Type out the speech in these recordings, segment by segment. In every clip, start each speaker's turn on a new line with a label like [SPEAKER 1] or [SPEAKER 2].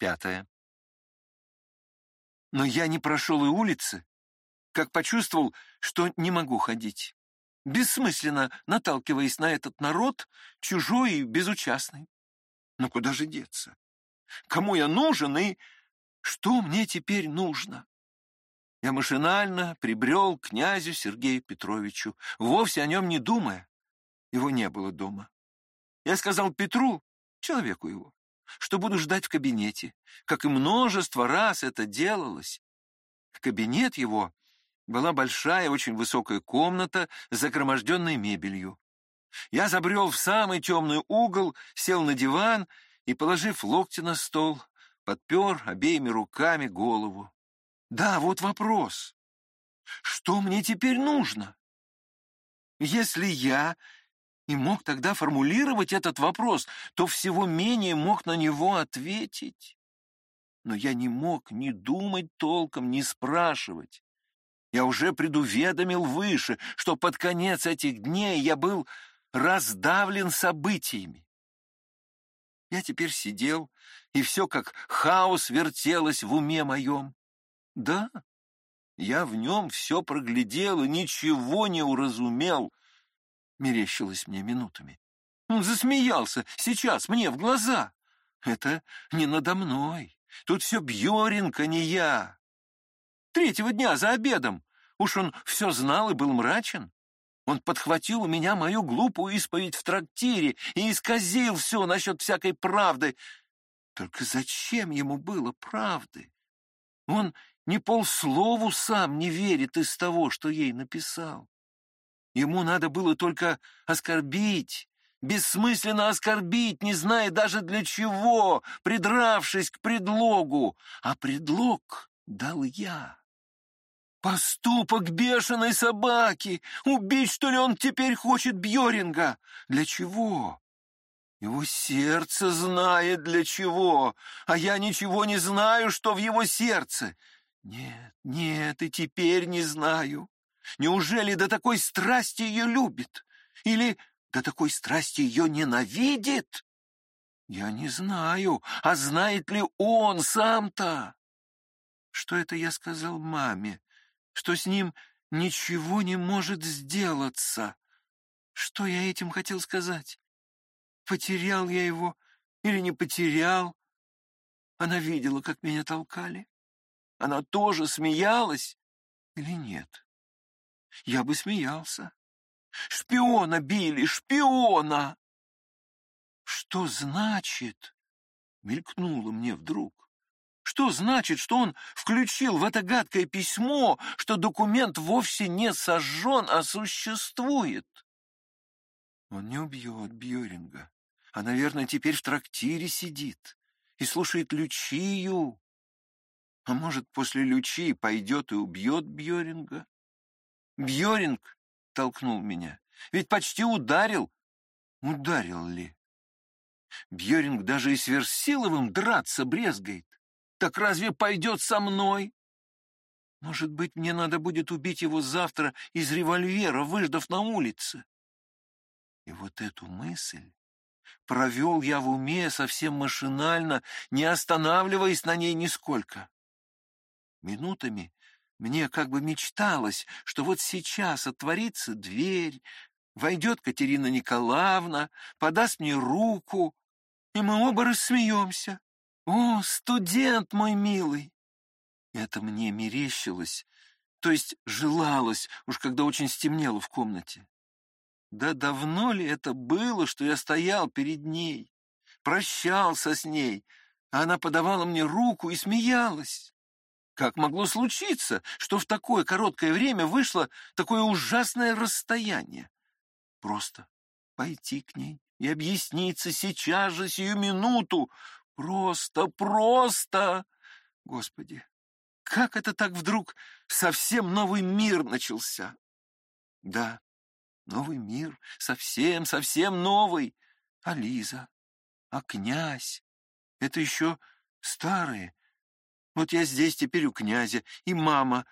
[SPEAKER 1] Пятое. Но я не прошел и улицы, как почувствовал, что не могу ходить. Бессмысленно наталкиваясь на этот народ, чужой и безучастный. Но куда же деться? Кому я нужен и что мне теперь нужно? Я машинально прибрел к князю Сергею Петровичу, вовсе о нем не думая. Его не было дома. Я сказал Петру, человеку его, что буду ждать в кабинете, как и множество раз это делалось. Кабинет его была большая, очень высокая комната с загроможденной мебелью. Я забрел в самый темный угол, сел на диван и, положив локти на стол, подпер обеими руками голову. Да, вот вопрос. Что мне теперь нужно? Если я и мог тогда формулировать этот вопрос, то всего менее мог на него ответить. Но я не мог ни думать толком, ни спрашивать. Я уже предуведомил выше, что под конец этих дней я был раздавлен событиями. Я теперь сидел, и все как хаос вертелось в уме моем. Да, я в нем все проглядел и ничего не уразумел, мерещилось мне минутами. Он засмеялся сейчас мне в глаза. Это не надо мной. Тут все Бьоринка, не я. Третьего дня за обедом. Уж он все знал и был мрачен. Он подхватил у меня мою глупую исповедь в трактире и исказил все насчет всякой правды. Только зачем ему было правды? Он ни полслову сам не верит из того, что ей написал. Ему надо было только оскорбить, бессмысленно оскорбить, не зная даже для чего, придравшись к предлогу. А предлог дал я. Поступок бешеной собаки! Убить, что ли, он теперь хочет Бьоринга? Для чего? Его сердце знает для чего, а я ничего не знаю, что в его сердце. Нет, нет, и теперь не знаю. Неужели до такой страсти ее любит? Или до такой страсти ее ненавидит? Я не знаю, а знает ли он сам-то? Что это я сказал маме? что с ним ничего не может сделаться. Что я этим хотел сказать? Потерял я его или не потерял? Она видела, как меня толкали. Она тоже смеялась или нет? Я бы смеялся. Шпиона били, шпиона! Что значит? Мелькнуло мне вдруг. Что значит, что он включил в это гадкое письмо, что документ вовсе не сожжен, а существует? Он не убьет Бьоринга, а, наверное, теперь в трактире сидит и слушает Лючию. А может, после Лючии пойдет и убьет Бьоринга? Бьоринг толкнул меня, ведь почти ударил. Ударил ли? Бьоринг даже и с Версиловым драться брезгает. Так разве пойдет со мной? Может быть, мне надо будет убить его завтра из револьвера, выждав на улице? И вот эту мысль провел я в уме совсем машинально, не останавливаясь на ней нисколько. Минутами мне как бы мечталось, что вот сейчас отворится дверь, войдет Катерина Николаевна, подаст мне руку, и мы оба рассмеемся. «О, студент мой милый!» Это мне мерещилось, то есть желалось, уж когда очень стемнело в комнате. Да давно ли это было, что я стоял перед ней, прощался с ней, а она подавала мне руку и смеялась? Как могло случиться, что в такое короткое время вышло такое ужасное расстояние? Просто пойти к ней и объясниться сейчас же, сию минуту, Просто, просто! Господи, как это так вдруг совсем новый мир начался? Да, новый мир, совсем, совсем новый. А Лиза? А князь? Это еще старые. Вот я здесь теперь у князя, и мама.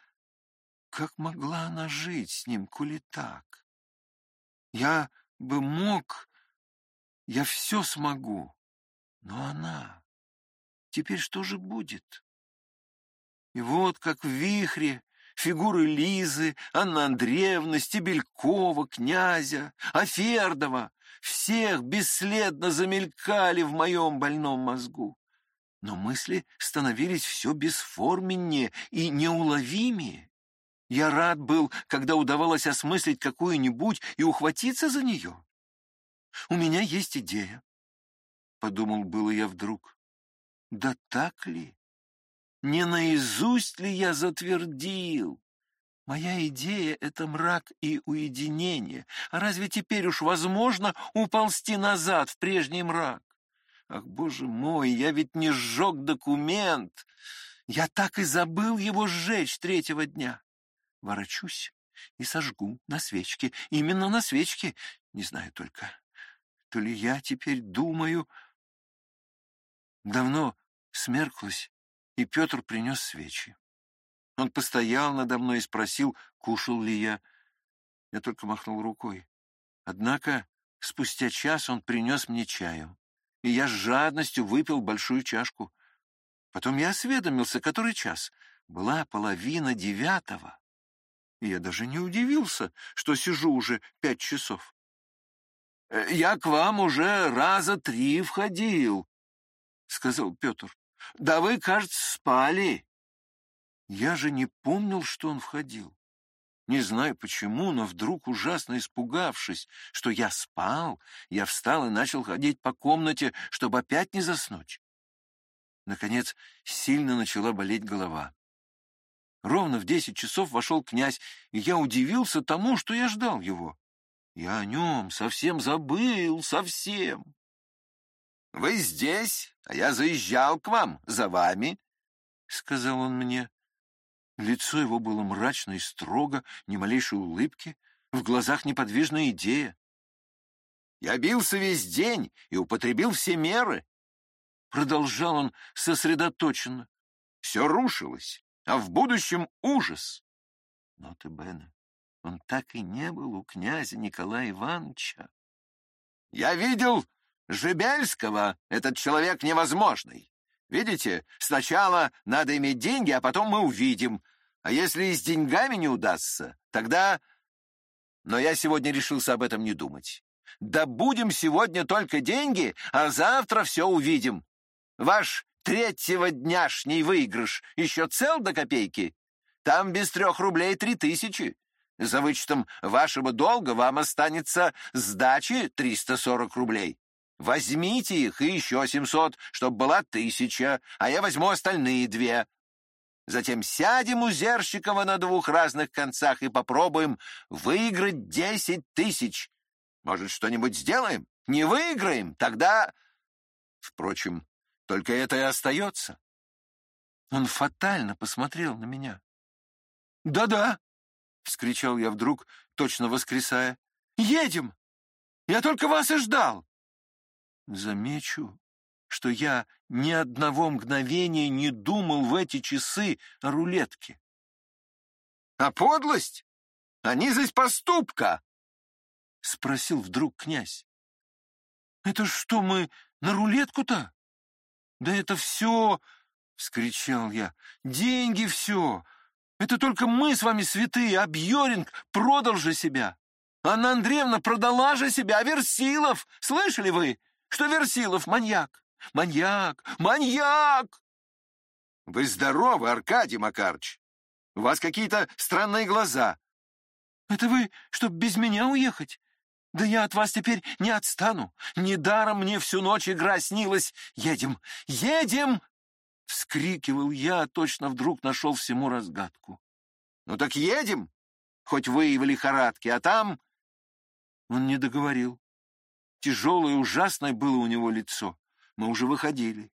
[SPEAKER 1] Как могла она жить с ним, коли так? Я бы мог, я все смогу. Но она... теперь что же будет? И вот как в вихре фигуры Лизы, Анны Андреевны, Стебелькова, князя, Афердова всех бесследно замелькали в моем больном мозгу. Но мысли становились все бесформеннее и неуловимее. Я рад был, когда удавалось осмыслить какую-нибудь и ухватиться за нее. У меня есть идея. Подумал было я вдруг. Да так ли? Не наизусть ли я затвердил? Моя идея — это мрак и уединение. А разве теперь уж возможно уползти назад в прежний мрак? Ах, боже мой, я ведь не сжег документ. Я так и забыл его сжечь третьего дня. Ворочусь и сожгу на свечке. Именно на свечке. Не знаю только, то ли я теперь думаю... Давно смерклось, и Петр принес свечи. Он постоял надо мной и спросил, кушал ли я. Я только махнул рукой. Однако спустя час он принес мне чаю, и я с жадностью выпил большую чашку. Потом я осведомился, который час. Была половина девятого. И я даже не удивился, что сижу уже пять часов. «Э, «Я к вам уже раза три входил», — сказал Петр. «Да вы, кажется, спали». Я же не помнил, что он входил. Не знаю почему, но вдруг, ужасно испугавшись, что я спал, я встал и начал ходить по комнате, чтобы опять не заснуть. Наконец, сильно начала болеть голова. Ровно в десять часов вошел князь, и я удивился тому, что я ждал его. Я о нем совсем забыл, совсем. — Вы здесь, а я заезжал к вам, за вами, — сказал он мне. Лицо его было мрачно и строго, ни малейшей улыбки, в глазах неподвижная идея. «Я бился весь день и употребил все меры», — продолжал он сосредоточенно. «Все рушилось, а в будущем ужас». Ноты Бена. Он так и не был у князя Николая Ивановича. «Я видел Жебельского, этот человек невозможный. Видите, сначала надо иметь деньги, а потом мы увидим. А если и с деньгами не удастся, тогда... Но я сегодня решился об этом не думать. Да будем сегодня только деньги, а завтра все увидим. Ваш третьего дняшний выигрыш еще цел до копейки? Там без трех рублей три тысячи. За вычетом вашего долга вам останется сдачи 340 рублей. Возьмите их и еще 700, чтобы была тысяча, а я возьму остальные две. Затем сядем у Зерщикова на двух разных концах и попробуем выиграть десять тысяч. Может, что-нибудь сделаем? Не выиграем? Тогда... Впрочем, только это и остается. Он фатально посмотрел на меня. «Да-да!» — вскричал я вдруг, точно воскресая. «Едем! Я только вас и ждал!» Замечу, что я ни одного мгновения не думал в эти часы о рулетке. — А подлость? А низость поступка? — спросил вдруг князь. — Это что, мы на рулетку-то? — Да это все, — вскричал я, — деньги все. Это только мы с вами святые, а Бьеринг продал же себя. Анна Андреевна продала же себя, а Версилов, слышали вы? Что Версилов маньяк. Маньяк! Маньяк! Вы здоровы, Аркадий Макарыч. У вас какие-то странные глаза. Это вы, чтоб без меня уехать? Да я от вас теперь не отстану. Недаром мне всю ночь игра снилась. Едем, едем! Вскрикивал я, точно вдруг нашел всему разгадку. Ну так едем, хоть вы и в лихорадке, а там... Он не договорил. Тяжелое и ужасное было у него лицо. Мы уже выходили.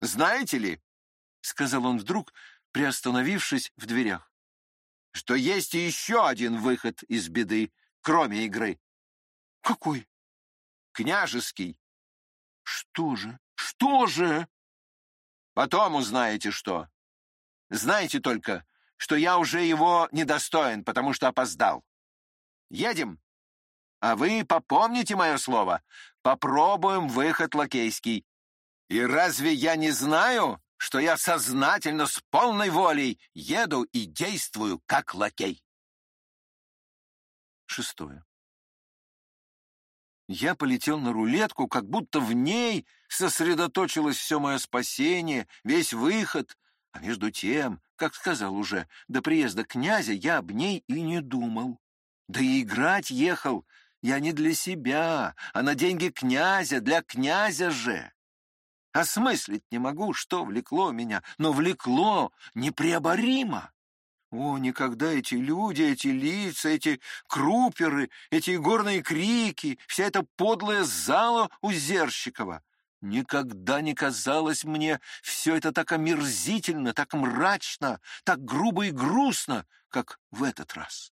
[SPEAKER 1] «Знаете ли, — сказал он вдруг, приостановившись в дверях, — что есть еще один выход из беды, кроме игры». «Какой?» «Княжеский». «Что же? Что же?» «Потом узнаете, что. Знаете только, что я уже его недостоин, потому что опоздал. Едем?» А вы попомните мое слово. Попробуем выход лакейский. И разве я не знаю, что я сознательно, с полной волей еду и действую как лакей?
[SPEAKER 2] Шестое. Я полетел на рулетку, как будто в ней сосредоточилось все мое спасение, весь выход. А между тем, как сказал уже, до приезда князя я об ней и не думал. Да и играть ехал я не для себя, а на деньги князя, для князя же. Осмыслить не могу, что влекло меня, но влекло непреоборимо. О, никогда эти люди, эти лица, эти круперы, эти горные крики, вся эта подлая зала у Зерщикова. Никогда не казалось мне все это так омерзительно, так мрачно, так грубо и грустно, как в этот раз.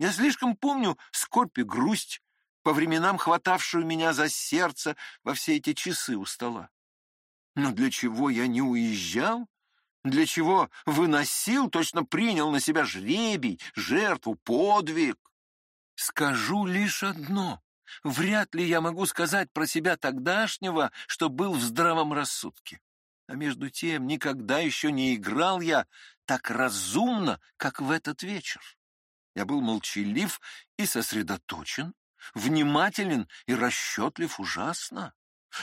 [SPEAKER 2] Я слишком помню скорбь и грусть, по временам хватавшую меня за сердце во все эти часы у стола. Но для чего я не уезжал? Для чего выносил, точно принял на себя жребий, жертву, подвиг? Скажу лишь одно. Вряд ли я могу сказать про себя тогдашнего, что был в здравом рассудке. А между тем никогда еще не играл я так разумно, как в этот вечер. Я был молчалив и сосредоточен, внимателен и расчетлив ужасно.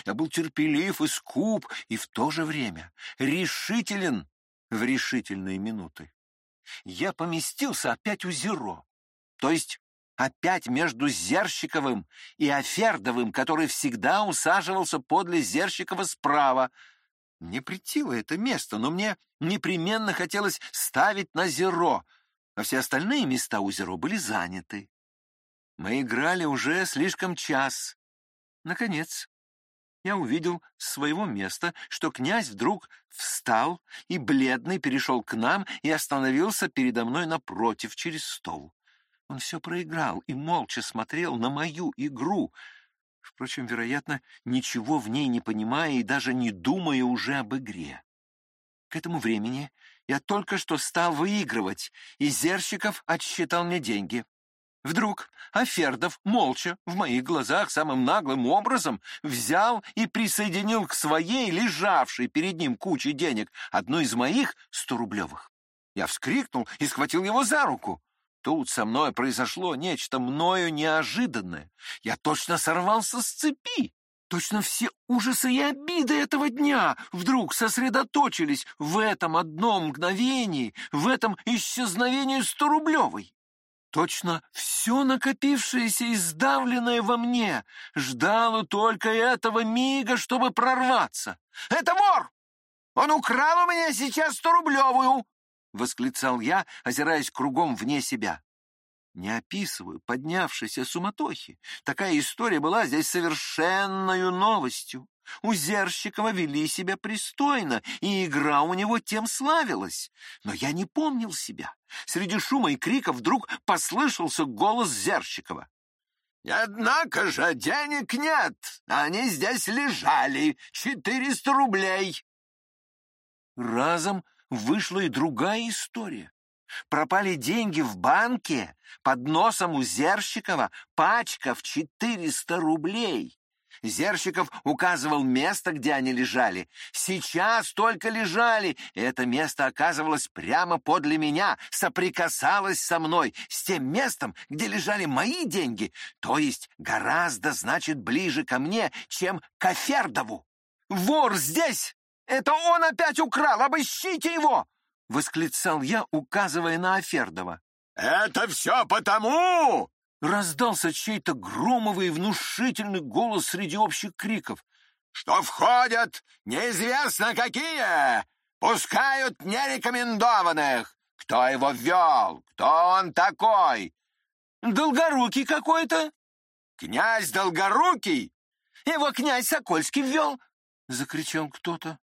[SPEAKER 2] Я был терпелив и скуп, и в то же время решителен в решительные минуты. Я поместился опять у Зеро, то есть опять между Зерщиковым и Афердовым, который всегда усаживался подле Зерщикова справа. Мне притило это место, но мне непременно хотелось ставить на Зеро, а все остальные места у были заняты. Мы играли уже слишком час. Наконец, я увидел с своего места, что князь вдруг встал и, бледный, перешел к нам и остановился передо мной напротив, через стол. Он все проиграл и молча смотрел на мою игру, впрочем, вероятно, ничего в ней не понимая и даже не думая уже об игре. К этому времени я только что стал выигрывать, и Зерщиков отсчитал мне деньги. Вдруг Афердов молча, в моих глазах самым наглым образом, взял и присоединил к своей, лежавшей перед ним куче денег, одну из моих сторублевых. Я вскрикнул и схватил его за руку. Тут со мной произошло нечто мною неожиданное. Я точно сорвался с цепи. Точно все ужасы и обиды этого дня вдруг сосредоточились в этом одном мгновении, в этом исчезновении сторублевой. Точно все накопившееся и сдавленное во мне ждало только этого мига, чтобы прорваться. «Это вор! Он украл у меня сейчас сторублевую!» — восклицал я, озираясь кругом вне себя. Не описываю поднявшейся суматохи. Такая история была здесь совершенною новостью. У Зерщикова вели себя пристойно, и игра у него тем славилась. Но я не помнил себя. Среди шума и крика вдруг послышался голос Зерщикова. «Однако же денег нет, они здесь лежали, четыреста рублей». Разом вышла и другая история. Пропали деньги в банке, под носом у Зерщикова пачка в четыреста рублей. Зерщиков указывал место, где они лежали. Сейчас только лежали, и это место оказывалось прямо подле меня, соприкасалось со мной, с тем местом, где лежали мои деньги, то есть гораздо, значит, ближе ко мне, чем к Афердову. «Вор здесь! Это он опять украл! Обыщите его!» — восклицал я, указывая на Афердова. «Это все потому, Раздался чей-то громовый и внушительный голос среди общих криков. «Что входят неизвестно какие! Пускают нерекомендованных! Кто его ввел? Кто он такой?» «Долгорукий какой-то!» «Князь Долгорукий?» «Его князь Сокольский ввел!» — закричал кто-то.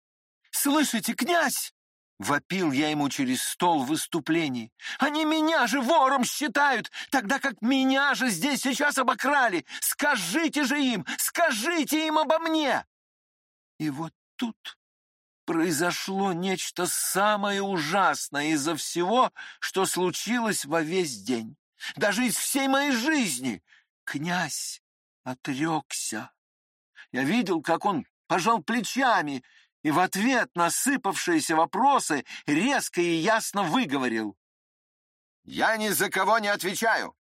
[SPEAKER 2] «Слышите, князь!» Вопил я ему через стол в выступлении. Они меня же вором считают, тогда как меня же здесь сейчас обокрали. Скажите же им, скажите им обо мне. И вот тут произошло нечто самое ужасное из-за всего, что случилось во весь день. Даже из всей моей жизни. Князь отрекся. Я видел, как он пожал плечами и в ответ на сыпавшиеся вопросы резко и ясно выговорил. «Я ни за кого не отвечаю.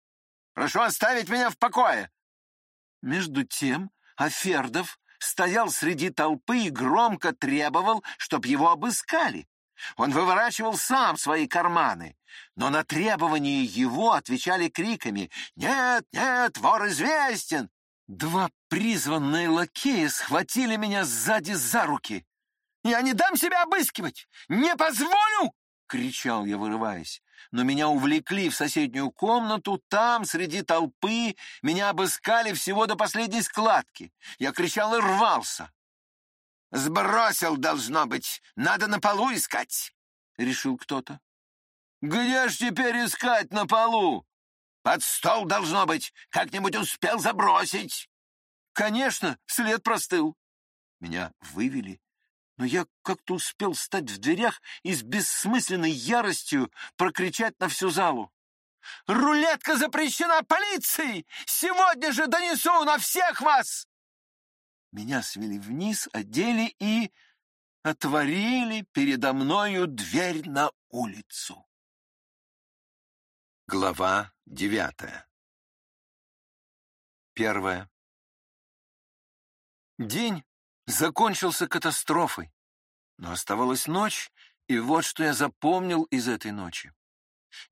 [SPEAKER 2] Прошу оставить меня в покое». Между тем Афердов стоял среди толпы и громко требовал, чтоб его обыскали. Он выворачивал сам свои карманы, но на требования его отвечали криками «Нет, нет, вор известен!». Два призванные лакея схватили меня сзади за руки. «Я не дам себя обыскивать! Не позволю!» — кричал я, вырываясь. Но меня увлекли в соседнюю комнату, там, среди толпы, меня обыскали всего до последней складки. Я кричал и рвался. «Сбросил, должно быть. Надо на полу искать», — решил кто-то. «Где ж теперь искать на полу?» «Под стол, должно быть. Как-нибудь успел забросить». «Конечно, след простыл». Меня вывели, но я как-то успел стать в дверях и с бессмысленной яростью прокричать на всю залу. «Рулетка запрещена полицией! Сегодня же донесу на всех вас!» Меня свели вниз, одели и отворили передо мною дверь на улицу. Глава девятая Первая День закончился катастрофой, но оставалась ночь, и вот что я запомнил из этой ночи.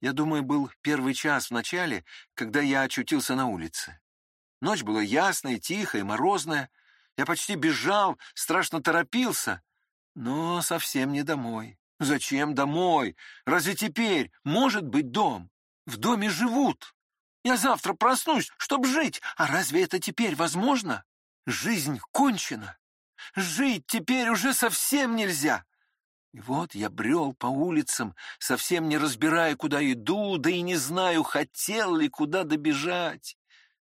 [SPEAKER 2] Я думаю, был первый час в начале, когда я очутился на улице. Ночь была ясная, тихая, морозная, я почти бежал, страшно торопился, но совсем не домой. Зачем домой? Разве теперь может быть дом? В доме живут. Я завтра проснусь, чтобы жить. А разве это теперь возможно? Жизнь кончена. Жить теперь уже совсем нельзя. И вот я брел по улицам, совсем не разбирая, куда иду, да и не знаю, хотел ли куда добежать.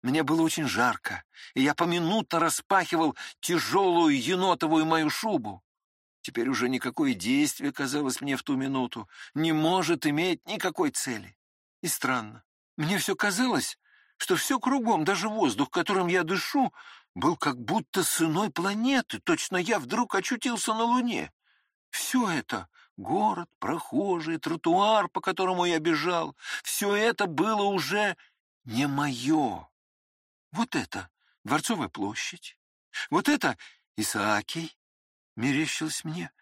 [SPEAKER 2] Мне было очень жарко, и я поминутно распахивал тяжелую енотовую мою шубу. Теперь уже никакое действие, казалось мне в ту минуту, не может иметь никакой цели. И странно, мне все казалось, что все кругом, даже воздух, которым я дышу, был как будто с иной планеты, точно я вдруг очутился на Луне. Все это — город, прохожие, тротуар, по которому я бежал — все это было уже не мое. Вот это Дворцовая площадь, вот это Исаакий, мерещилось мне.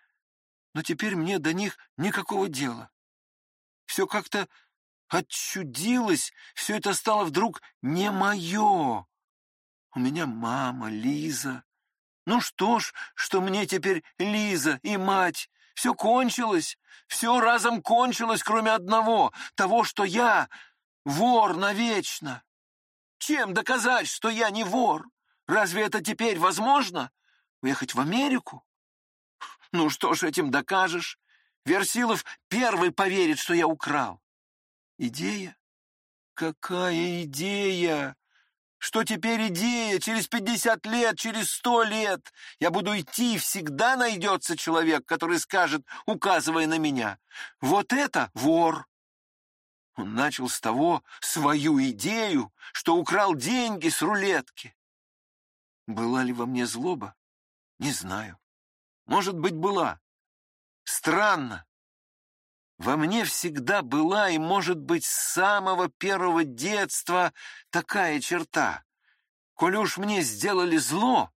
[SPEAKER 2] Но теперь мне до них никакого дела. Все как-то отчудилось, все это стало вдруг не мое. У меня мама, Лиза. Ну что ж, что мне теперь Лиза и мать? Все кончилось, все разом кончилось, кроме одного, того, что я вор навечно. Чем доказать, что я не вор? Разве это теперь возможно? Уехать в Америку? Ну что ж этим докажешь? Версилов первый поверит, что я украл. Идея? Какая идея? Что теперь идея? Через пятьдесят лет, через сто лет я буду идти, всегда найдется человек, который скажет, указывая на меня, вот это вор, он начал с того свою идею, что украл деньги с рулетки. Была ли во мне злоба? Не знаю. Может быть, была. Странно. Во мне всегда была и, может быть, с самого первого детства такая черта. Коль уж мне сделали зло,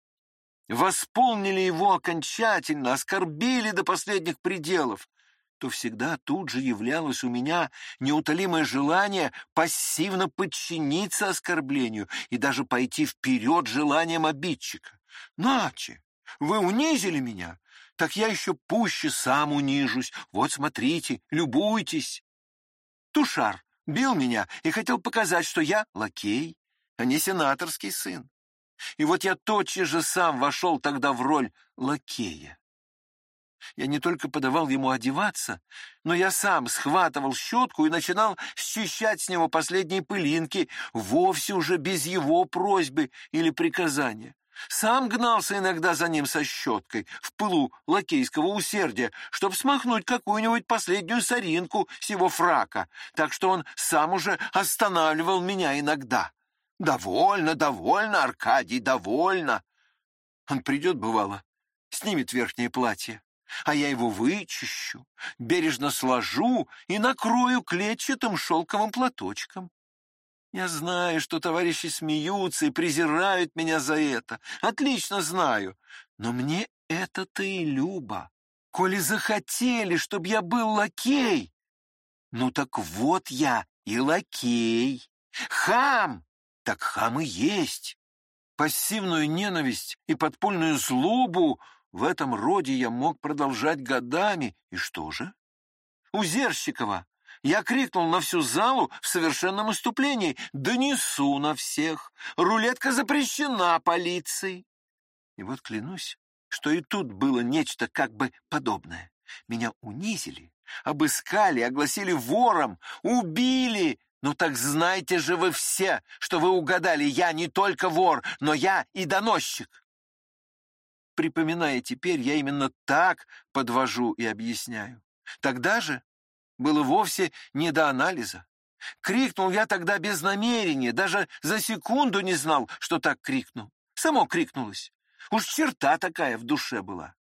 [SPEAKER 2] восполнили его окончательно, оскорбили до последних пределов, то всегда тут же являлось у меня неутолимое желание пассивно подчиниться оскорблению и даже пойти вперед желанием обидчика. Наче, вы унизили меня, так я еще пуще сам унижусь. Вот смотрите, любуйтесь. Тушар бил меня и хотел показать, что я лакей, а не сенаторский сын. И вот я тотчас же сам вошел тогда в роль лакея. Я не только подавал ему одеваться, но я сам схватывал щетку и начинал счищать с него последние пылинки, вовсе уже без его просьбы или приказания. Сам гнался иногда за ним со щеткой в пылу лакейского усердия, чтобы смахнуть какую-нибудь последнюю соринку с его фрака, так что он сам уже останавливал меня иногда. «Довольно, довольно, Аркадий, довольно!» Он придет, бывало, снимет верхнее платье, а я его вычищу, бережно сложу и накрою клетчатым шелковым платочком. Я знаю, что товарищи смеются и презирают меня за это. Отлично знаю. Но мне это-то и любо. Коли захотели, чтобы я был лакей, ну так вот я и лакей. Хам! Так хам и есть. Пассивную ненависть и подпольную злобу в этом роде я мог продолжать годами. И что же? У Зерщикова я крикнул на всю залу в совершенном уступлении. «Донесу на всех! Рулетка запрещена полицией!» И вот клянусь, что и тут было нечто как бы подобное. Меня унизили, обыскали, огласили вором, убили. Ну так знайте же вы все, что вы угадали, я не только вор, но я и доносчик. Припоминая теперь, я именно так подвожу и объясняю. Тогда же было вовсе не до анализа. Крикнул я тогда без намерения, даже за секунду не знал, что так крикнул. Само крикнулось. Уж черта такая в душе была.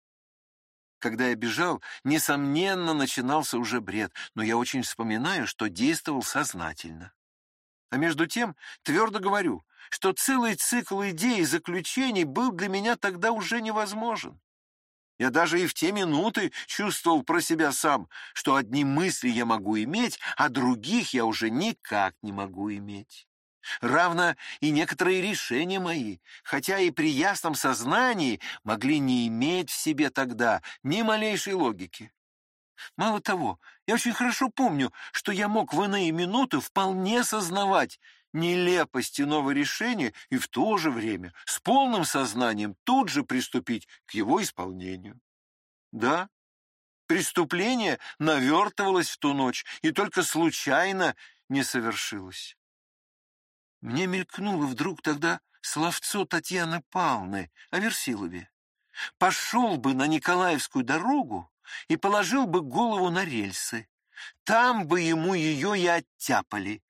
[SPEAKER 2] Когда я бежал, несомненно, начинался уже бред, но я очень вспоминаю, что действовал сознательно. А между тем, твердо говорю, что целый цикл идей и заключений был для меня тогда уже невозможен. Я даже и в те минуты чувствовал про себя сам, что одни мысли я могу иметь, а других я уже никак не могу иметь. Равно и некоторые решения мои, хотя и при ясном сознании, могли не иметь в себе тогда ни малейшей логики. Мало того, я очень хорошо помню, что я мог в иные минуты вполне сознавать нелепость иного решения и в то же время с полным сознанием тут же приступить к его исполнению. Да, преступление навертывалось в ту ночь и только случайно не совершилось. Мне мелькнуло вдруг тогда словцо Татьяны Павловны о Версилове. Пошел бы на Николаевскую дорогу и положил бы голову на рельсы. Там бы ему ее и оттяпали.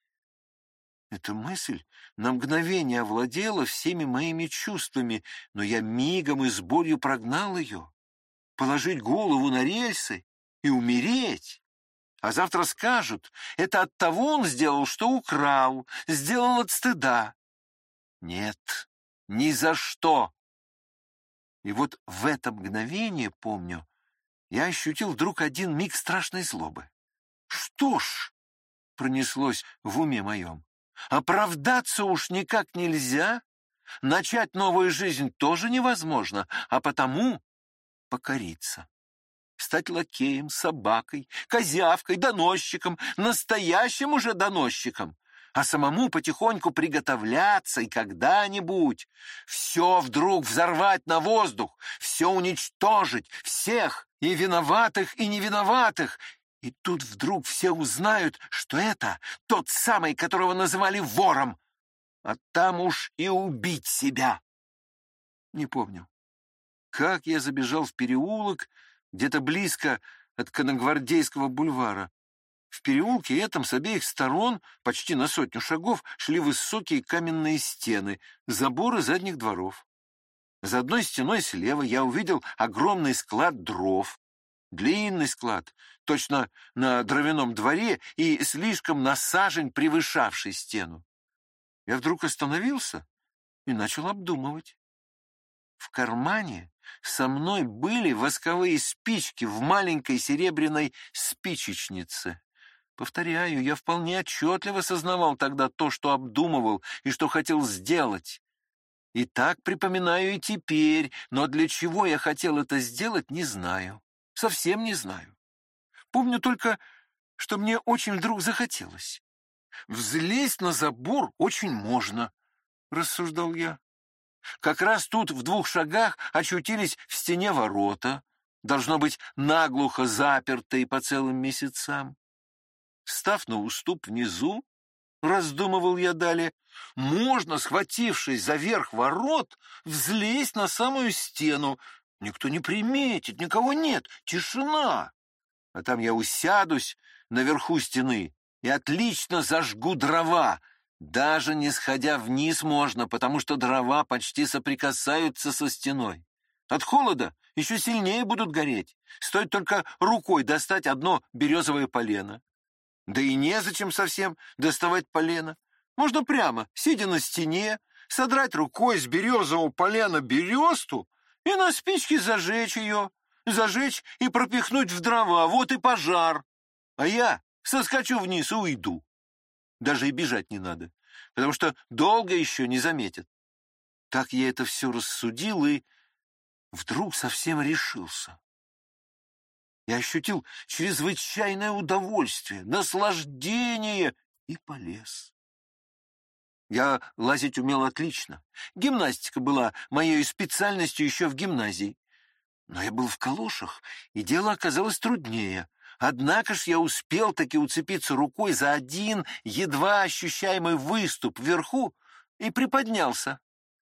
[SPEAKER 2] Эта мысль на мгновение овладела всеми моими чувствами, но я мигом и с болью прогнал ее. Положить голову на рельсы и умереть. А завтра скажут, это от того он сделал, что украл, сделал от стыда. Нет, ни за что. И вот в это мгновение, помню, я ощутил вдруг один миг страшной злобы. Что ж, пронеслось в уме моем, оправдаться уж никак нельзя, начать новую жизнь тоже невозможно, а потому покориться. Стать лакеем, собакой, козявкой, доносчиком, настоящим уже доносчиком, а самому потихоньку приготовляться и когда-нибудь. Все вдруг взорвать на воздух, все уничтожить, всех, и виноватых, и невиноватых, и тут вдруг все узнают, что это тот самый, которого называли вором, а там уж и убить себя. Не помню, как я забежал в переулок, где-то близко от Коногвардейского бульвара. В переулке этом с обеих сторон, почти на сотню шагов, шли высокие каменные стены, заборы задних дворов. За одной стеной слева я увидел огромный склад дров. Длинный склад, точно на дровяном дворе и слишком насажень превышавший стену. Я вдруг остановился и начал обдумывать. В кармане со мной были восковые спички в маленькой серебряной спичечнице. Повторяю, я вполне отчетливо сознавал тогда то, что обдумывал и что хотел сделать. И так припоминаю и теперь, но для чего я хотел это сделать, не знаю. Совсем не знаю. Помню только, что мне очень вдруг захотелось. Взлезть на забор очень можно, рассуждал я. Как раз тут в двух шагах очутились в стене ворота, должно быть, наглухо запертые по целым месяцам. Став на уступ внизу, раздумывал я далее, можно, схватившись за верх ворот, взлезть на самую стену. Никто не приметит, никого нет, тишина. А там я усядусь наверху стены и отлично зажгу дрова, даже не сходя вниз можно, потому что дрова почти соприкасаются со стеной. От холода еще сильнее будут гореть. Стоит только рукой достать одно березовое полено. Да и незачем совсем доставать полено. Можно прямо, сидя на стене, содрать рукой с березового полена бересту и на спичке зажечь ее, зажечь и пропихнуть в дрова. Вот и пожар. А я соскочу вниз и уйду. Даже и бежать не надо, потому что долго еще не заметят. Так я это все рассудил и вдруг совсем решился. Я ощутил чрезвычайное удовольствие, наслаждение и полез. Я лазить умел отлично. Гимнастика была моей специальностью еще в гимназии. Но я был в калошах, и дело оказалось труднее. Однако ж я успел таки уцепиться рукой за один едва ощущаемый выступ вверху и приподнялся.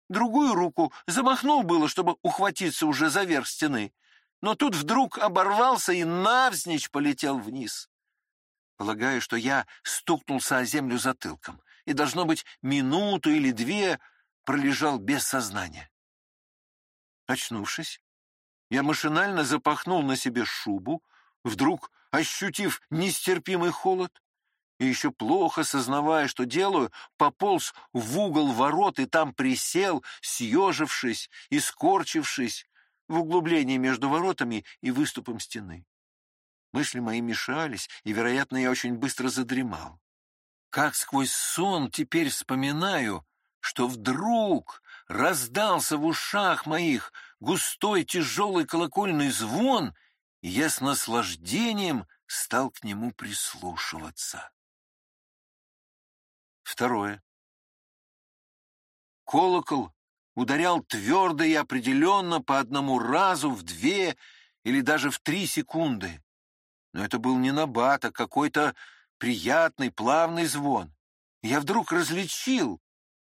[SPEAKER 2] Другую руку замахнул было, чтобы ухватиться уже за верх стены, но тут вдруг оборвался и навзничь полетел вниз. Полагаю, что я стукнулся о землю затылком и, должно быть, минуту или две пролежал без сознания. Очнувшись, я машинально запахнул на себе шубу, вдруг ощутив нестерпимый холод, и еще плохо сознавая, что делаю, пополз в угол ворот и там присел, съежившись и скорчившись в углублении между воротами и выступом стены. Мысли мои мешались, и, вероятно, я очень быстро задремал. Как сквозь сон теперь вспоминаю, что вдруг раздался в ушах моих густой тяжелый колокольный звон, и я с наслаждением стал к нему прислушиваться. Второе. Колокол ударял твердо и определенно по одному разу в две или даже в три секунды. Но это был не набат, а какой-то приятный, плавный звон. Я вдруг различил.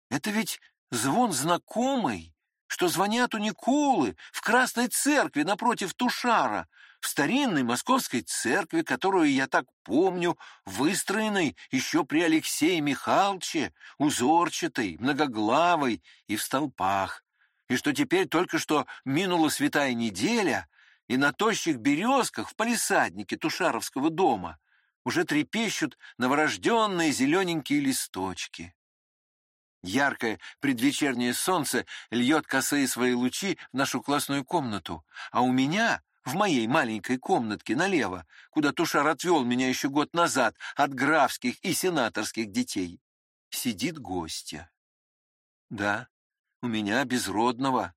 [SPEAKER 2] Это ведь звон знакомый, что звонят у Николы в Красной Церкви напротив Тушара, в старинной московской церкви, которую я так помню, выстроенной еще при Алексее Михайловиче, узорчатой, многоглавой и в столпах, и что теперь только что минула святая неделя, и на тощих березках в палисаднике Тушаровского дома уже трепещут новорожденные зелененькие листочки. Яркое предвечернее солнце льет косые свои лучи в нашу классную комнату, а у меня в моей маленькой комнатке налево, куда Тушар отвел меня еще год назад от графских и сенаторских детей, сидит гостья. Да, у меня безродного.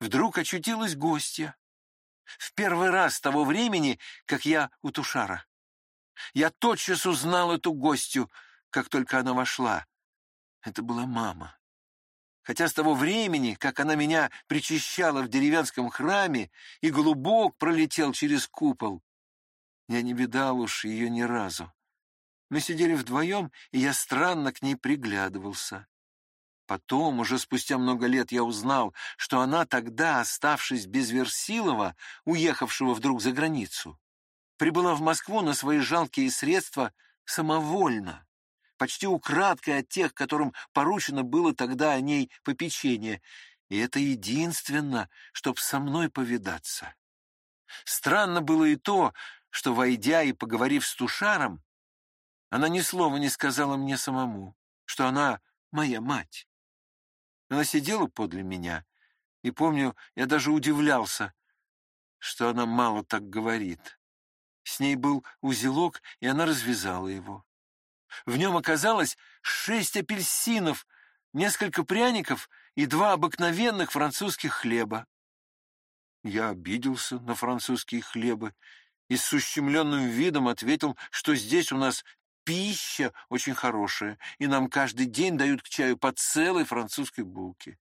[SPEAKER 2] Вдруг очутилась гостья. В первый раз с того времени, как я у Тушара. Я тотчас узнал эту гостью, как только она вошла. Это была мама. Хотя с того времени, как она меня причащала в деревенском храме и голубок пролетел через купол, я не видал уж ее ни разу. Мы сидели вдвоем, и я странно к ней приглядывался. Потом, уже спустя много лет, я узнал, что она тогда, оставшись без Версилова, уехавшего вдруг за границу, прибыла в Москву на свои жалкие средства самовольно почти украдкой от тех, которым поручено было тогда о ней попечение, и это единственно, чтоб со мной повидаться. Странно было и то, что, войдя и поговорив с Тушаром, она ни слова не сказала мне самому, что она моя мать. Она сидела подле меня, и, помню, я даже удивлялся, что она мало так говорит. С ней был узелок, и она развязала его. В нем оказалось шесть апельсинов, несколько пряников и два обыкновенных французских хлеба. Я обиделся на французские хлебы и с ущемленным видом ответил, что здесь у нас пища очень хорошая, и нам каждый день дают к чаю по целой французской булке.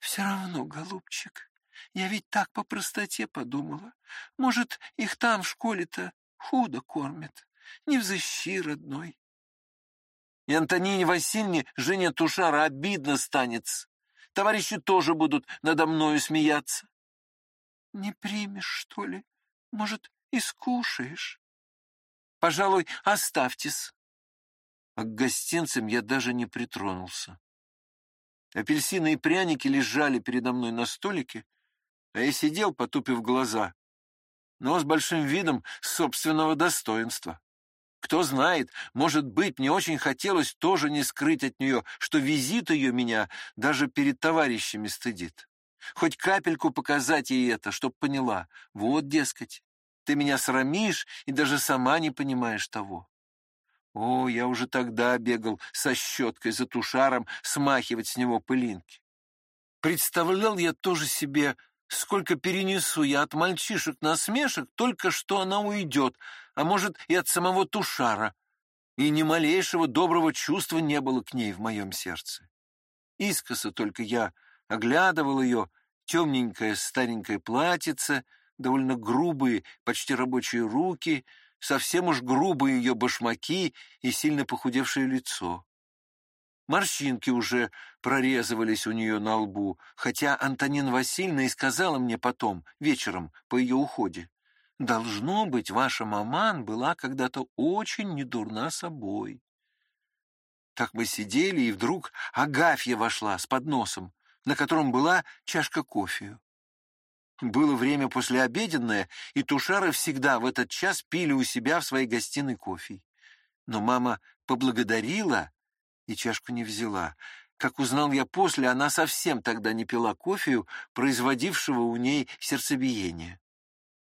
[SPEAKER 2] Все равно, голубчик, я ведь так по простоте подумала. Может, их там в школе-то худо кормят, не взыщи, родной. И Антонине Васильевне, жене Тушара, обидно станет. Товарищи тоже будут надо мною смеяться. Не примешь, что ли? Может, и скушаешь? Пожалуй, оставьтесь. А к гостинцам я даже не притронулся. Апельсины и пряники лежали передо мной на столике, А я сидел, потупив глаза, но с большим видом собственного достоинства. Кто знает, может быть, мне очень хотелось тоже не скрыть от нее, что визит ее меня даже перед товарищами стыдит. Хоть капельку показать ей это, чтоб поняла. Вот, дескать, ты меня срамишь и даже сама не понимаешь того. О, я уже тогда бегал со щеткой за тушаром смахивать с него пылинки. Представлял я тоже себе, сколько перенесу я от мальчишек насмешек, только что она уйдет, а может и от самого тушара, и ни малейшего доброго чувства не было к ней в моем сердце. Искоса только я оглядывал ее, темненькое старенькое платьице, довольно грубые, почти рабочие руки — совсем уж грубые ее башмаки и сильно похудевшее лицо. Морщинки уже прорезывались у нее на лбу, хотя Антонин Васильевна и сказала мне потом, вечером, по ее уходе, «Должно быть, ваша маман была когда-то очень недурна собой». Так мы сидели, и вдруг Агафья вошла с подносом, на котором была чашка кофе. Было время послеобеденное, и тушары всегда в этот час пили у себя в своей гостиной кофе. Но мама поблагодарила и чашку не взяла. Как узнал я после, она совсем тогда не пила кофею, производившего у ней сердцебиение.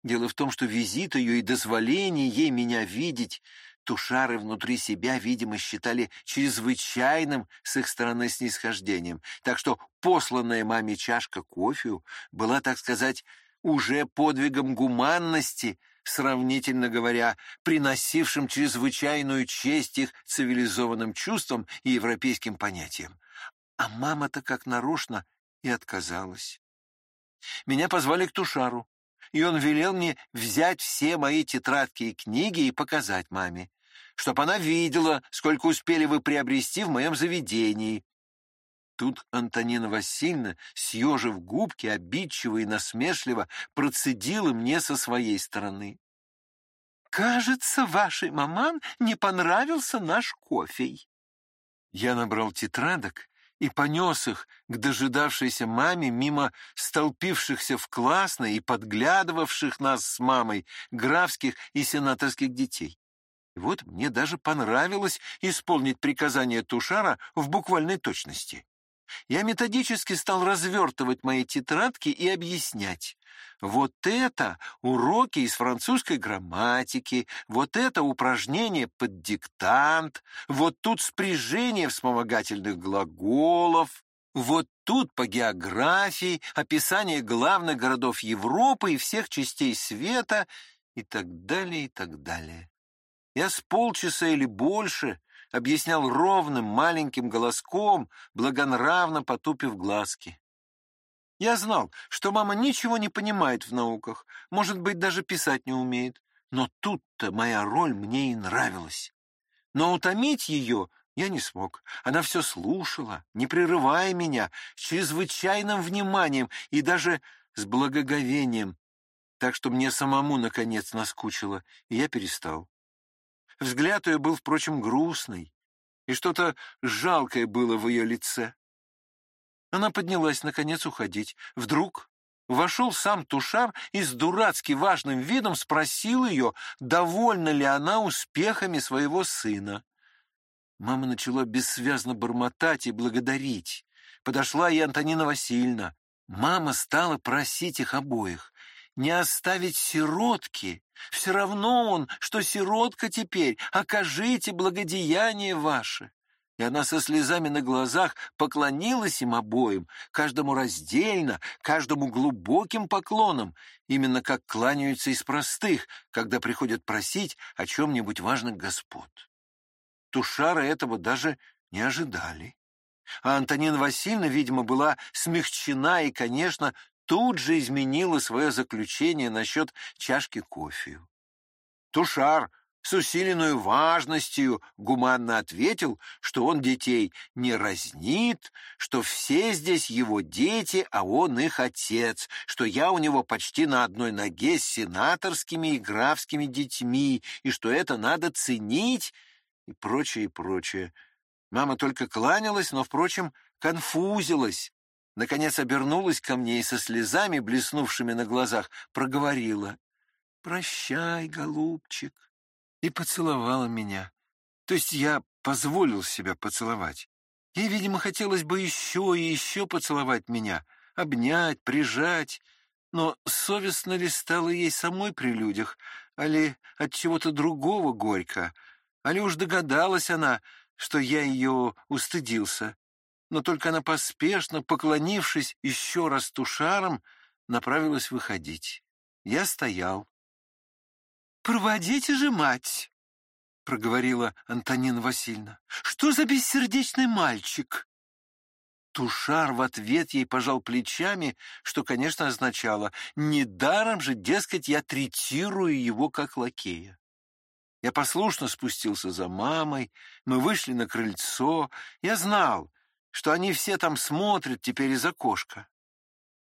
[SPEAKER 2] Дело в том, что визит ее и дозволение ей меня видеть Тушары внутри себя, видимо, считали чрезвычайным с их стороны снисхождением, так что посланная маме чашка кофе была, так сказать, уже подвигом гуманности, сравнительно говоря, приносившим чрезвычайную честь их цивилизованным чувствам и европейским понятиям. А мама-то как нарочно и отказалась. Меня позвали к Тушару, и он велел мне взять все мои тетрадки и книги и показать маме чтоб она видела, сколько успели вы приобрести в моем заведении». Тут Антонина Васильевна, съежив губки, обидчиво и насмешливо, процедила мне со своей стороны. «Кажется, вашей маман не понравился наш кофе». Я набрал тетрадок и понес их к дожидавшейся маме мимо столпившихся в классной и подглядывавших нас с мамой графских и сенаторских детей. Вот мне даже понравилось исполнить приказание Тушара в буквальной точности. Я методически стал развертывать мои тетрадки и объяснять. Вот это уроки из французской грамматики, вот это упражнение под диктант, вот тут спряжение вспомогательных глаголов, вот тут по географии описание главных городов Европы и всех частей света и так далее, и так далее. Я с полчаса или больше объяснял ровным маленьким голоском, благонравно потупив глазки. Я знал, что мама ничего не понимает в науках, может быть, даже писать не умеет, но тут-то моя роль мне и нравилась. Но утомить ее я не смог. Она все слушала, не прерывая меня, с чрезвычайным вниманием и даже с благоговением, так что мне самому, наконец, наскучило, и я перестал. Взгляд ее был, впрочем, грустный, и что-то жалкое было в ее лице. Она поднялась, наконец, уходить. Вдруг вошел сам Тушар и с дурацки важным видом спросил ее, довольна ли она успехами своего сына. Мама начала бессвязно бормотать и благодарить. Подошла и Антонина Васильевна. Мама стала просить их обоих не оставить сиротки. Все равно он, что сиротка теперь, окажите благодеяние ваше. И она со слезами на глазах поклонилась им обоим, каждому раздельно, каждому глубоким поклоном, именно как кланяются из простых, когда приходят просить о чем-нибудь важных господ. Тушара этого даже не ожидали. А Антонина Васильевна, видимо, была смягчена и, конечно, тут же изменила свое заключение насчет чашки кофе. Тушар с усиленной важностью гуманно ответил, что он детей не разнит, что все здесь его дети, а он их отец, что я у него почти на одной ноге с сенаторскими и графскими детьми, и что это надо ценить, и прочее, и прочее. Мама только кланялась, но, впрочем, конфузилась, наконец обернулась ко мне и со слезами, блеснувшими на глазах, проговорила «Прощай, голубчик», и поцеловала меня. То есть я позволил себя поцеловать. Ей, видимо, хотелось бы еще и еще поцеловать меня, обнять, прижать, но совестно ли стало ей самой при людях, али от чего-то другого горько, али уж догадалась она, что я ее устыдился. Но только она поспешно, поклонившись еще раз тушаром, направилась выходить. Я стоял. «Проводите же мать!» — проговорила Антонина Васильевна. «Что за бессердечный мальчик?» Тушар в ответ ей пожал плечами, что, конечно, означало «недаром же, дескать, я третирую его как лакея». Я послушно спустился за мамой, мы вышли на крыльцо. Я знал, что они все там смотрят теперь из окошка.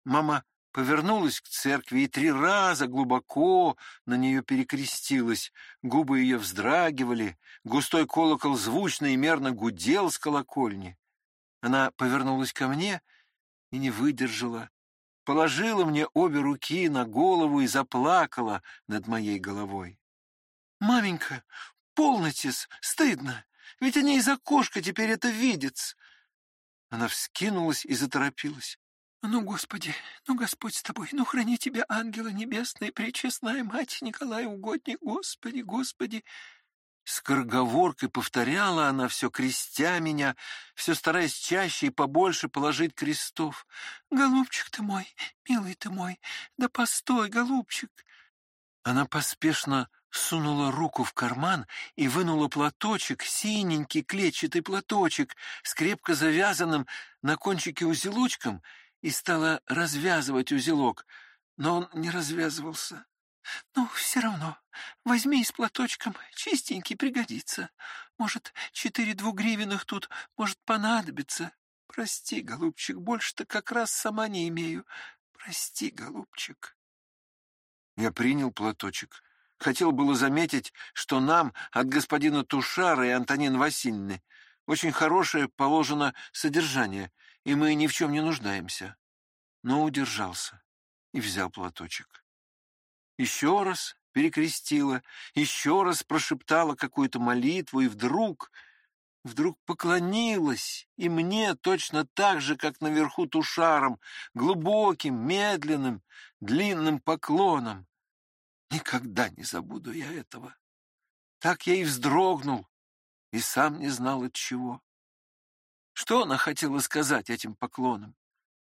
[SPEAKER 2] Мама повернулась к церкви и три раза глубоко на нее перекрестилась. Губы ее вздрагивали, густой колокол звучно и мерно гудел с колокольни. Она повернулась ко мне и не выдержала, положила мне обе руки на голову и заплакала над моей головой. «Маменька, полнотесь, стыдно, ведь они из окошка теперь это видят». Она вскинулась и заторопилась. «Ну, Господи, ну, Господь с тобой, ну, храни тебя, ангела небесная, пречестная мать Николая угодник, Господи, Господи!» Скороговоркой повторяла она все, крестя меня, все стараясь чаще и побольше положить крестов. «Голубчик ты мой, милый ты мой, да постой, голубчик!» Она поспешно сунула руку в карман и вынула платочек, синенький клетчатый платочек с крепко завязанным на кончике узелочком и стала развязывать узелок, но он не развязывался. Ну, все равно. Возьми с платочком, чистенький пригодится. Может, четыре двугривенных тут может понадобиться. Прости, голубчик, больше-то как раз сама не имею. Прости, голубчик. Я принял платочек. Хотел было заметить, что нам от господина Тушара и Антонины Васильевны очень хорошее положено содержание, и мы ни в чем не нуждаемся. Но удержался и взял платочек еще раз перекрестила, еще раз прошептала какую-то молитву и вдруг, вдруг поклонилась и мне точно так же, как наверху тушаром, глубоким, медленным, длинным поклоном. Никогда не забуду я этого. Так я и вздрогнул, и сам не знал от чего. Что она хотела сказать этим поклоном?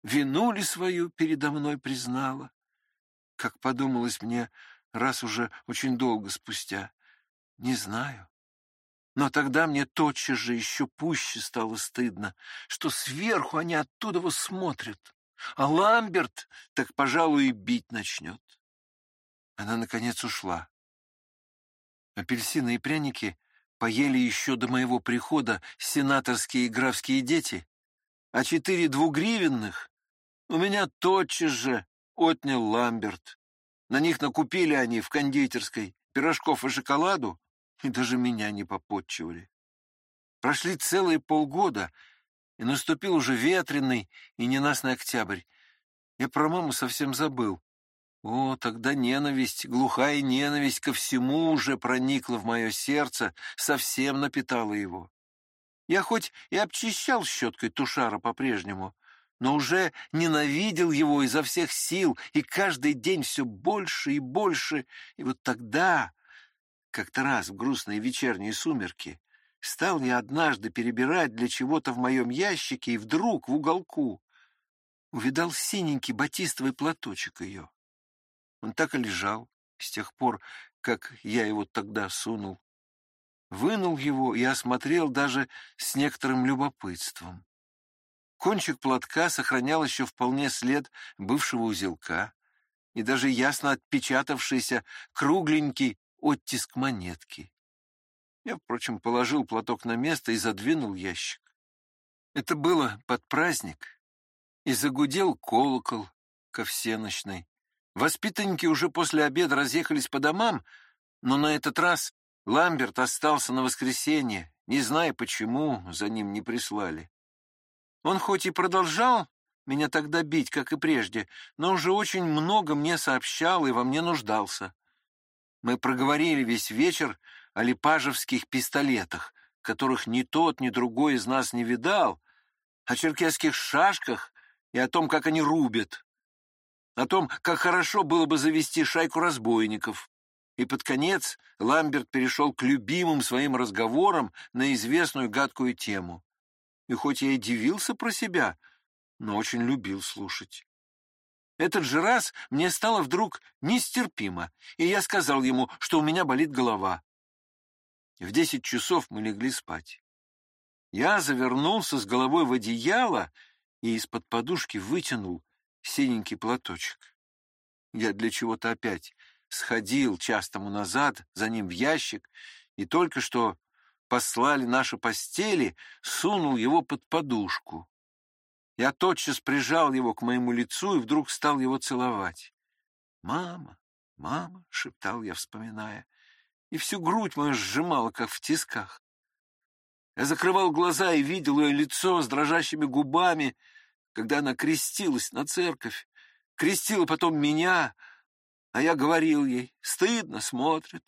[SPEAKER 2] Вину ли свою передо мной признала? как подумалось мне раз уже очень долго спустя. Не знаю. Но тогда мне тотчас же еще пуще стало стыдно, что сверху они оттуда его смотрят, а Ламберт так, пожалуй, и бить начнет. Она, наконец, ушла. Апельсины и пряники поели еще до моего прихода сенаторские и графские дети, а четыре двугривенных у меня тотчас же отнял Ламберт. На них накупили они в кондитерской пирожков и шоколаду, и даже меня не попотчевали. Прошли целые полгода, и наступил уже ветреный и ненастный октябрь. Я про маму совсем забыл. О, тогда ненависть, глухая ненависть ко всему уже проникла в мое сердце, совсем напитала его. Я хоть и обчищал щеткой Тушара по-прежнему, но уже ненавидел его изо всех сил, и каждый день все больше и больше. И вот тогда, как-то раз в грустные вечерние сумерки, стал я однажды перебирать для чего-то в моем ящике, и вдруг в уголку увидал синенький батистовый платочек ее. Он так и лежал с тех пор, как я его тогда сунул. Вынул его и осмотрел даже с некоторым любопытством. Кончик платка сохранял еще вполне след бывшего узелка и даже ясно отпечатавшийся кругленький оттиск монетки. Я, впрочем, положил платок на место и задвинул ящик. Это было под праздник, и загудел колокол ко всеночной. Воспитанники уже после обеда разъехались по домам, но на этот раз Ламберт остался на воскресенье, не зная почему за ним не прислали. Он хоть и продолжал меня тогда бить, как и прежде, но уже очень много мне сообщал и во мне нуждался. Мы проговорили весь вечер о липажевских пистолетах, которых ни тот, ни другой из нас не видал, о черкесских шашках и о том, как они рубят, о том, как хорошо было бы завести шайку разбойников. И под конец Ламберт перешел к любимым своим разговорам на известную гадкую тему. И хоть я и дивился про себя, но очень любил слушать. Этот же раз мне стало вдруг нестерпимо, и я сказал ему, что у меня болит голова. В десять часов мы легли спать. Я завернулся с головой в одеяло и из-под подушки вытянул синенький платочек. Я для чего-то опять сходил час тому назад за ним в ящик и только что послали наши постели, сунул его под подушку. Я тотчас прижал его к моему лицу и вдруг стал его целовать. «Мама, мама!» — шептал я, вспоминая, и всю грудь мою сжимала, как в тисках. Я закрывал глаза и видел ее лицо с дрожащими губами, когда она крестилась на церковь, крестила потом меня, а я говорил ей, стыдно смотрит.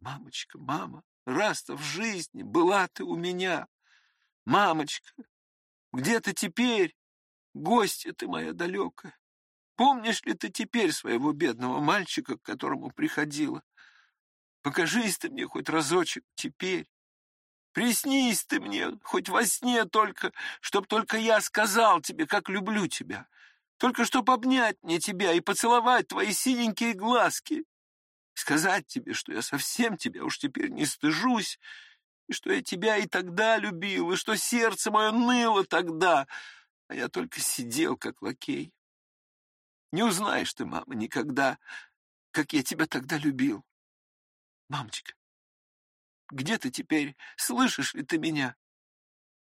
[SPEAKER 2] Мамочка, мама, раз-то в жизни была ты у меня. Мамочка, где ты теперь, гостья ты моя далекая? Помнишь ли ты теперь своего бедного мальчика, к которому приходила? Покажись ты мне хоть разочек теперь. Приснись ты мне, хоть во сне только, чтоб только я сказал тебе, как люблю тебя. Только чтоб обнять мне тебя и поцеловать твои синенькие глазки. Сказать тебе, что я совсем тебя уж теперь не стыжусь, и что я тебя и тогда любил, и что сердце мое ныло тогда, а я только сидел, как лакей. Не узнаешь ты, мама, никогда, как я тебя тогда любил. Мамочка, где ты теперь? Слышишь ли ты меня?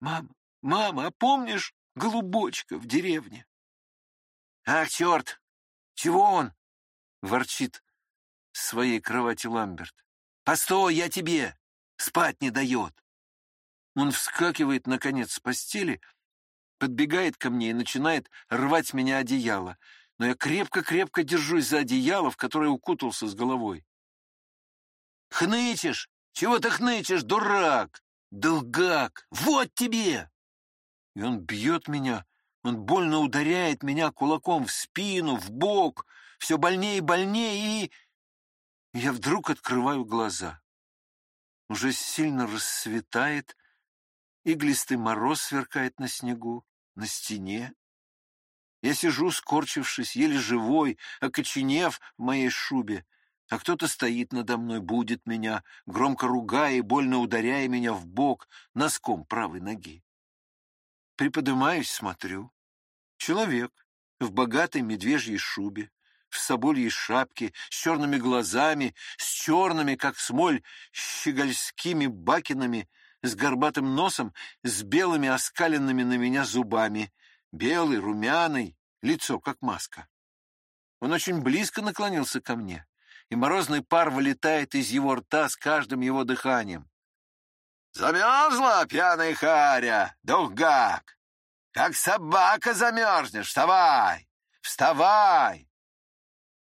[SPEAKER 2] Мама, мама, а помнишь голубочка в деревне? Ах, черт! Чего он? Ворчит с своей кровати Ламберт. Постой, я тебе! спать не дает. Он вскакивает, наконец, с постели, подбегает ко мне и начинает рвать меня одеяло, но я крепко-крепко держусь за одеяло, в которое укутался с головой. «Хнычешь! Чего ты хнычешь, дурак? Долгак! Вот тебе!» И он бьет меня, он больно ударяет меня кулаком в спину, в бок, все больнее и больнее, и... Я вдруг открываю глаза. Уже сильно рассветает, иглистый мороз сверкает на снегу, на стене. Я сижу, скорчившись, еле живой, окоченев в моей шубе, а кто-то стоит надо мной, будет меня, громко ругая и больно ударяя меня в бок носком правой ноги. Приподымаюсь, смотрю. Человек в богатой медвежьей шубе, в собольей шапке, с черными глазами, с черными, как смоль, щегольскими бакинами, с горбатым носом, с белыми оскаленными на меня зубами, белый, румяный, лицо как маска. Он очень близко наклонился ко мне, и морозный пар вылетает из его рта с каждым его дыханием. «Замерзла, пьяная харя, дух-гак! Как собака замерзнешь, вставай! Вставай!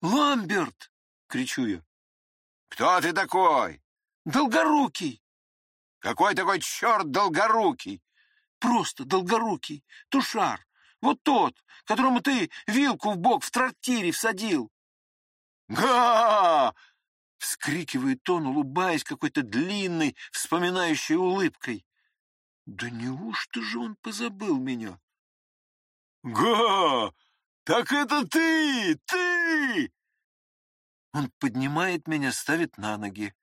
[SPEAKER 2] «Ламберт!» — кричу я. «Кто ты такой?» «Долгорукий!» «Какой такой черт долгорукий?» «Просто долгорукий, тушар, вот тот, которому ты вилку в бок в трактире всадил». «Га!» — вскрикивает он, улыбаясь какой-то длинной, вспоминающей улыбкой. «Да неужто же он позабыл меня?» «Га! «Так это ты! Ты!» Он поднимает меня, ставит на ноги.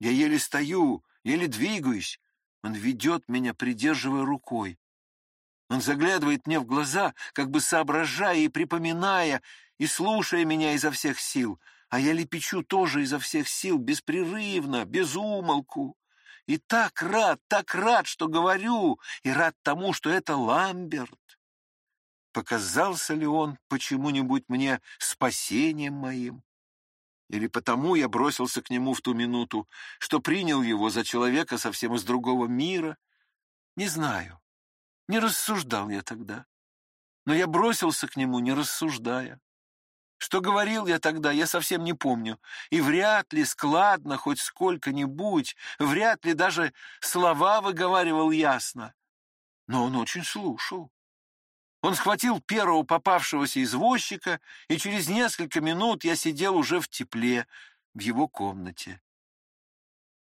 [SPEAKER 2] Я еле стою, еле двигаюсь. Он ведет меня, придерживая рукой. Он заглядывает мне в глаза, как бы соображая и припоминая, и слушая меня изо всех сил. А я лепечу тоже изо всех сил, беспрерывно, без умолку. И так рад, так рад, что говорю, и рад тому, что это Ламберт показался ли он почему-нибудь мне спасением моим. Или потому я бросился к нему в ту минуту, что принял его за человека совсем из другого мира. Не знаю, не рассуждал я тогда.
[SPEAKER 1] но я бросился к нему, не рассуждая. Что говорил я тогда, я совсем не помню, и вряд ли складно хоть сколько-нибудь, вряд ли даже слова выговаривал ясно. Но он очень слушал. Он схватил первого попавшегося извозчика, и через несколько минут я сидел уже в тепле в его комнате.